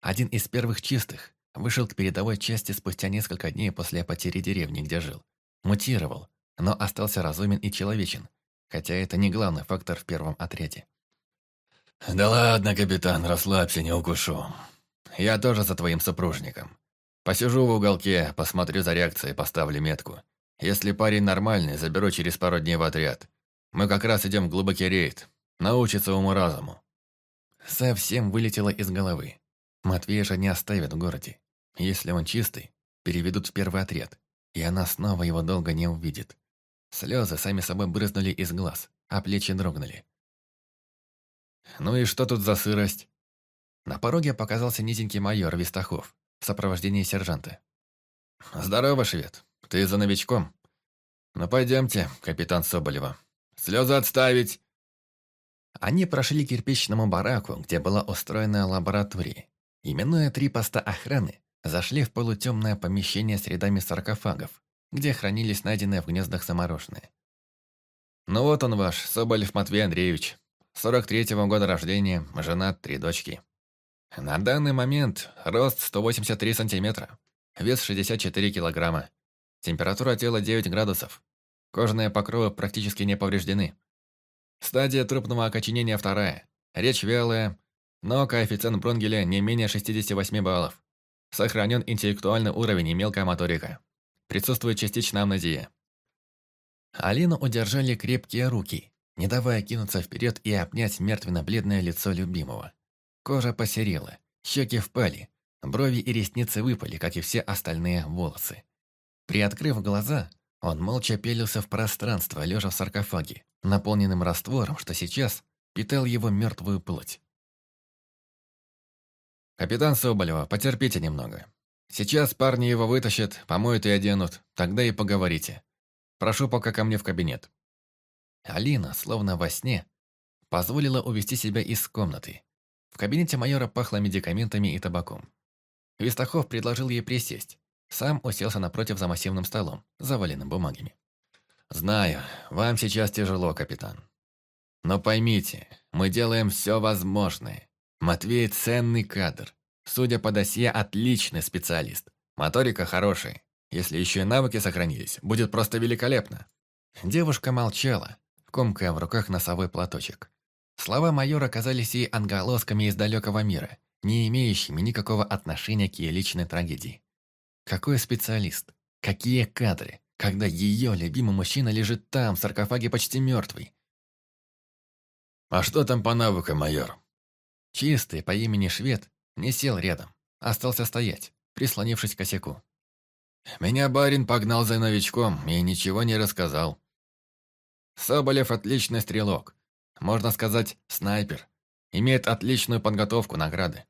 Один из первых чистых вышел к передовой части спустя несколько дней после потери деревни, где жил. Мутировал, но остался разумен и человечен, хотя это не главный фактор в первом отряде. «Да ладно, капитан, расслабься, не укушу. Я тоже за твоим супружником. Посижу в уголке, посмотрю за реакцией, поставлю метку. Если парень нормальный, заберу через пару дней в отряд. Мы как раз идем в глубокий рейд. Научиться уму-разуму». Совсем вылетело из головы. Матвея же не оставят в городе. Если он чистый, переведут в первый отряд и она снова его долго не увидит. Слезы сами собой брызнули из глаз, а плечи дрогнули. «Ну и что тут за сырость?» На пороге показался низенький майор Вистахов, в сопровождении сержанта. «Здорово, швед. Ты за новичком?» «Ну, пойдемте, капитан Соболева. Слезы отставить!» Они прошли к кирпичному бараку, где была устроена лаборатория. Именуя три поста охраны, зашли в полутемное помещение с рядами саркофагов, где хранились найденные в гнездах замороженные. «Ну вот он ваш, Соболев Матвей Андреевич. 43-го года рождения, женат, три дочки. На данный момент рост 183 сантиметра, вес 64 килограмма, температура тела 9 градусов, кожные покровы практически не повреждены. Стадия трупного окоченения вторая, речь вялая, но коэффициент Бронгеля не менее 68 баллов. Сохранен интеллектуальный уровень и мелкая моторика. Присутствует частичная амнезия. Алину удержали крепкие руки, не давая кинуться вперед и обнять мертвенно-бледное лицо любимого. Кожа посерела, щеки впали, брови и ресницы выпали, как и все остальные волосы. Приоткрыв глаза, он молча пелился в пространство, лежа в саркофаге, наполненным раствором, что сейчас питал его мертвую плоть. «Капитан Соболева, потерпите немного. Сейчас парни его вытащат, помоют и оденут, тогда и поговорите. Прошу пока ко мне в кабинет». Алина, словно во сне, позволила увести себя из комнаты. В кабинете майора пахло медикаментами и табаком. Вестахов предложил ей присесть. Сам уселся напротив за массивным столом, заваленным бумагами. «Знаю, вам сейчас тяжело, капитан. Но поймите, мы делаем все возможное. Матвей – ценный кадр. Судя по досье, отличный специалист. Моторика хорошая. Если еще и навыки сохранились, будет просто великолепно». Девушка молчала, комкая в руках носовой платочек. Слова майора казались ей анголосками из далекого мира, не имеющими никакого отношения к ее личной трагедии. Какой специалист? Какие кадры? Когда ее любимый мужчина лежит там, в саркофаге почти мертвый. «А что там по навыкам, майор?» Чистый, по имени Швед, не сел рядом. Остался стоять, прислонившись к косяку. «Меня барин погнал за новичком и ничего не рассказал. Соболев отличный стрелок. Можно сказать, снайпер. Имеет отличную подготовку награды.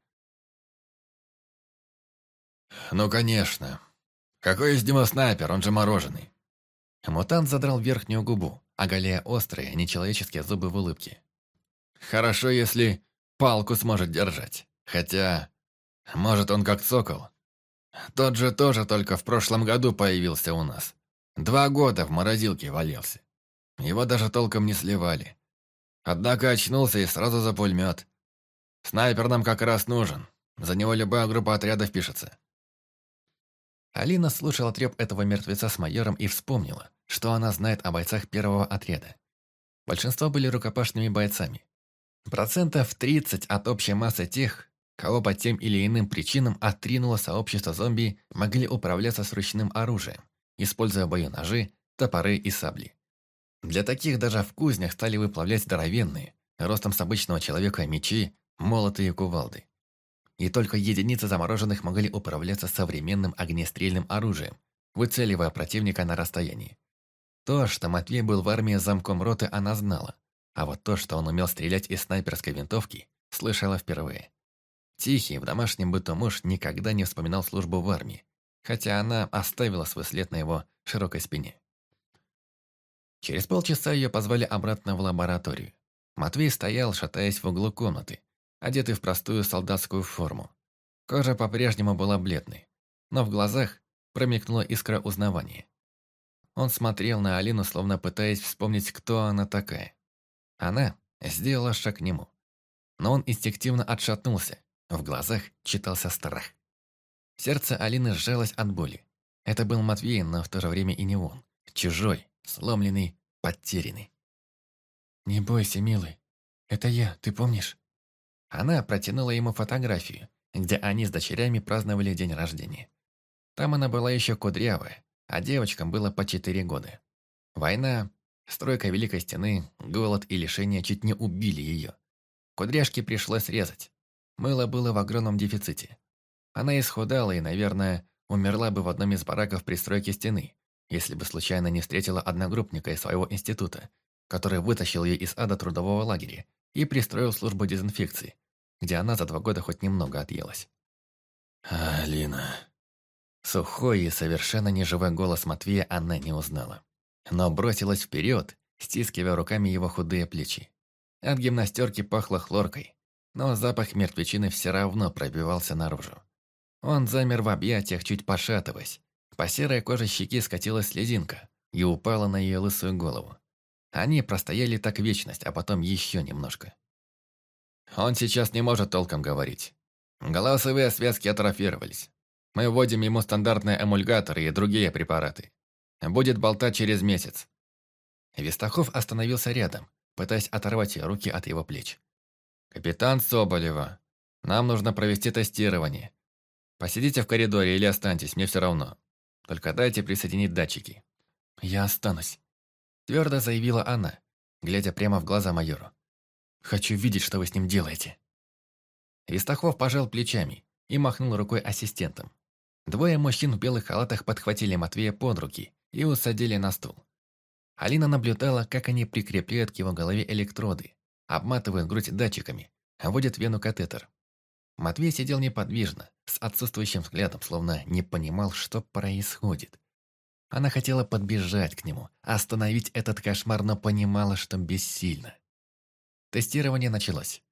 Ну, конечно. Какой из Дима снайпер, он же мороженый. Мутант задрал верхнюю губу, оголяя острые, нечеловеческие зубы в улыбке. Хорошо, если палку сможет держать. Хотя, может, он как цокол. Тот же тоже только в прошлом году появился у нас. Два года в морозилке валялся. Его даже толком не сливали. Однако очнулся и сразу за пулемет. Снайпер нам как раз нужен. За него любая группа отрядов пишется. Алина слушала треп этого мертвеца с майором и вспомнила, что она знает о бойцах первого отряда. Большинство были рукопашными бойцами. Процентов 30 от общей массы тех, кого по тем или иным причинам отринуло сообщество зомби, могли управляться с ручным оружием, используя бою-ножи, топоры и сабли. Для таких даже в кузнях стали выплавлять здоровенные, ростом с обычного человека мечи, молоты и кувалды. И только единицы замороженных могли управляться современным огнестрельным оружием, выцеливая противника на расстоянии. То, что Матвей был в армии замком роты, она знала. А вот то, что он умел стрелять из снайперской винтовки, слышала впервые. Тихий, в домашнем быту муж никогда не вспоминал службу в армии, хотя она оставила свой след на его широкой спине. Через полчаса ее позвали обратно в лабораторию. Матвей стоял, шатаясь в углу комнаты, одетый в простую солдатскую форму. Кожа по-прежнему была бледной, но в глазах промелькнула искра узнавания. Он смотрел на Алину, словно пытаясь вспомнить, кто она такая. Она сделала шаг к нему. Но он инстинктивно отшатнулся. В глазах читался страх. Сердце Алины сжалось от боли. Это был Матвей, но в то же время и не он. Чужой, сломленный, потерянный. «Не бойся, милый. Это я, ты помнишь?» Она протянула ему фотографию, где они с дочерями праздновали день рождения. Там она была еще кудрявая, а девочкам было по четыре года. Война, стройка Великой Стены, голод и лишения чуть не убили ее. Кудряшки пришлось резать. Мыло было в огромном дефиците. Она исхудала и, наверное, умерла бы в одном из бараков при стройке стены, если бы случайно не встретила одногруппника из своего института, который вытащил ее из ада трудового лагеря и пристроил службу дезинфекции, где она за два года хоть немного отъелась. «Алина...» Сухой и совершенно неживой голос Матвея она не узнала. Но бросилась вперед, стискивая руками его худые плечи. От гимнастерки пахло хлоркой, но запах мертвечины все равно пробивался наружу. Он замер в объятиях, чуть пошатываясь. По серой коже щеки скатилась слезинка и упала на ее лысую голову. Они простояли так вечность, а потом еще немножко. Он сейчас не может толком говорить. Голосовые связки атрофировались. Мы вводим ему стандартные эмульгаторы и другие препараты. Будет болтать через месяц. Вестахов остановился рядом, пытаясь оторвать руки от его плеч. «Капитан Соболева, нам нужно провести тестирование. Посидите в коридоре или останьтесь, мне все равно. Только дайте присоединить датчики». «Я останусь», – твердо заявила она, глядя прямо в глаза майору. «Хочу видеть, что вы с ним делаете». Вестахов пожал плечами и махнул рукой ассистентам. Двое мужчин в белых халатах подхватили Матвея под руки и усадили на стул. Алина наблюдала, как они прикрепляют к его голове электроды, обматывают грудь датчиками, а вводят вену катетер. Матвей сидел неподвижно, с отсутствующим взглядом, словно не понимал, что происходит. Она хотела подбежать к нему, остановить этот кошмар, но понимала, что бессильно. Тестирование началось.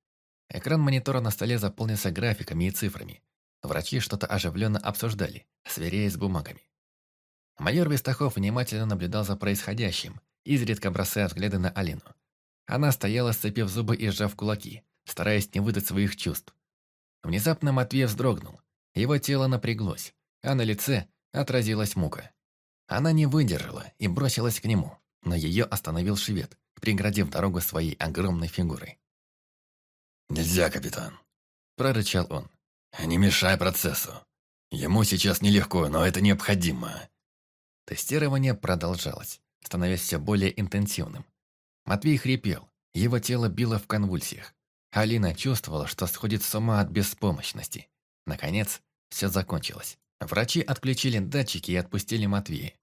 Экран монитора на столе заполнился графиками и цифрами. Врачи что-то оживленно обсуждали, сверяясь с бумагами. Майор Вестахов внимательно наблюдал за происходящим, изредка бросая взгляды на Алину. Она стояла, сцепив зубы и сжав кулаки, стараясь не выдать своих чувств. Внезапно Матвей вздрогнул. Его тело напряглось, а на лице отразилась мука. Она не выдержала и бросилась к нему, но ее остановил швед, преградив дорогу своей огромной фигурой. «Нельзя, капитан», – прорычал он. «Не мешай процессу. Ему сейчас нелегко, но это необходимо». Тестирование продолжалось, становясь все более интенсивным. Матвей хрипел, его тело било в конвульсиях. Алина чувствовала, что сходит с ума от беспомощности. Наконец, все закончилось. Врачи отключили датчики и отпустили Матвея.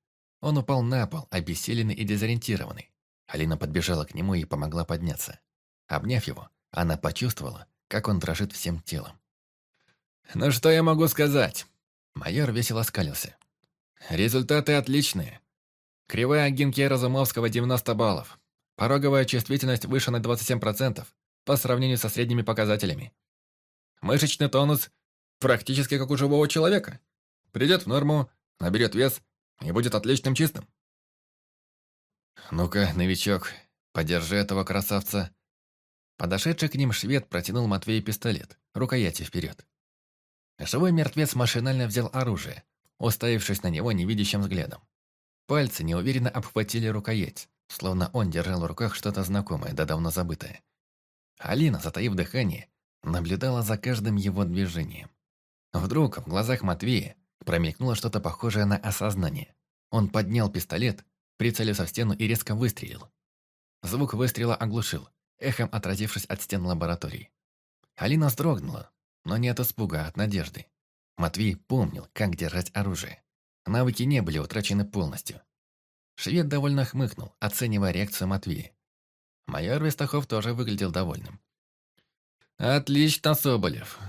Он упал на пол, обессиленный и дезориентированный. Алина подбежала к нему и помогла подняться. Обняв его, она почувствовала, как он дрожит всем телом. «Ну что я могу сказать?» Майор весело скалился. «Результаты отличные. Кривая Гинкера Разумовского 90 баллов. Пороговая чувствительность выше на 27% по сравнению со средними показателями. Мышечный тонус практически как у живого человека. Придет в норму, наберет вес и будет отличным чистым. «Ну-ка, новичок, подержи этого красавца». Подошедший к ним швед протянул Матвею пистолет, рукояти вперед. Живой мертвец машинально взял оружие, уставившись на него невидящим взглядом. Пальцы неуверенно обхватили рукоять, словно он держал в руках что-то знакомое да давно забытое. Алина, затаив дыхание, наблюдала за каждым его движением. Вдруг в глазах Матвея промелькнуло что-то похожее на осознание. Он поднял пистолет, прицелился в стену и резко выстрелил. Звук выстрела оглушил, эхом отразившись от стен лаборатории. Алина вздрогнула, но не от испуга, а от надежды. Матвей помнил, как держать оружие. Навыки не были утрачены полностью. Швед довольно хмыкнул, оценивая реакцию Матвея. Майор Вестахов тоже выглядел довольным. «Отлично, Соболев.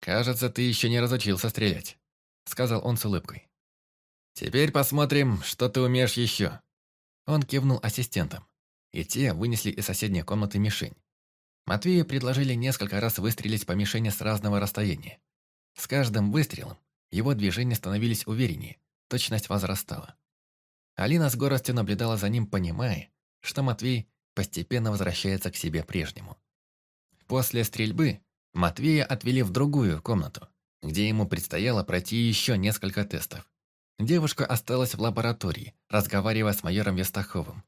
Кажется, ты еще не разучился стрелять», — сказал он с улыбкой. «Теперь посмотрим, что ты умеешь еще». Он кивнул ассистентам, и те вынесли из соседней комнаты мишень. Матвею предложили несколько раз выстрелить по мишени с разного расстояния. С каждым выстрелом его движения становились увереннее, точность возрастала. Алина с горостью наблюдала за ним, понимая, что Матвей постепенно возвращается к себе прежнему. После стрельбы Матвея отвели в другую комнату, где ему предстояло пройти еще несколько тестов. Девушка осталась в лаборатории, разговаривая с майором Вестаховым.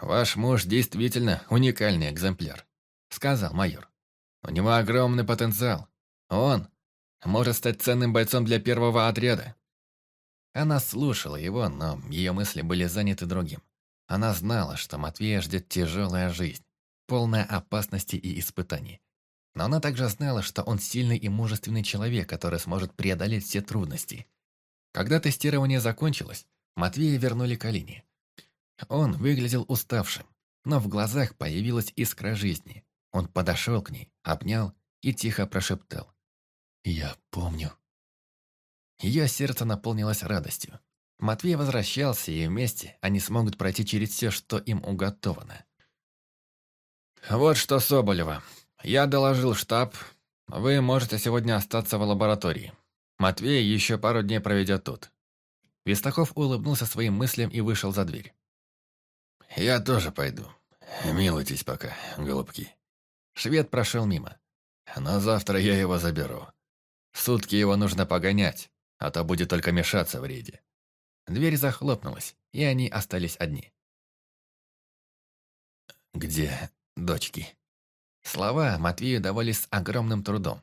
«Ваш муж действительно уникальный экземпляр», — сказал майор. «У него огромный потенциал. Он может стать ценным бойцом для первого отряда». Она слушала его, но ее мысли были заняты другим. Она знала, что Матвея ждет тяжелая жизнь, полная опасности и испытаний. Но она также знала, что он сильный и мужественный человек, который сможет преодолеть все трудности. Когда тестирование закончилось, Матвея вернули к Алине. Он выглядел уставшим, но в глазах появилась искра жизни. Он подошел к ней, обнял и тихо прошептал. Я помню. Ее сердце наполнилось радостью. Матвей возвращался, и вместе они смогут пройти через все, что им уготовано. «Вот что, Соболева. Я доложил штаб. Вы можете сегодня остаться в лаборатории. Матвей еще пару дней проведет тут». Вестахов улыбнулся своим мыслям и вышел за дверь. «Я тоже пойду. Милуйтесь пока, голубки». Швед прошел мимо. «Но завтра я его заберу. Сутки его нужно погонять, а то будет только мешаться в рейде». Дверь захлопнулась, и они остались одни. «Где дочки?» Слова Матвею давались с огромным трудом.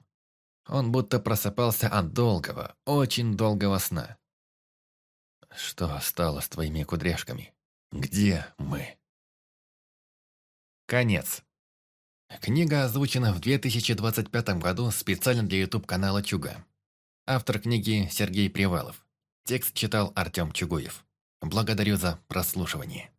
Он будто просыпался от долгого, очень долгого сна. «Что стало с твоими кудряшками? Где мы?» Конец. Книга озвучена в 2025 году специально для YouTube-канала Чуга. Автор книги Сергей Привалов. Текст читал Артем Чугуев. Благодарю за прослушивание.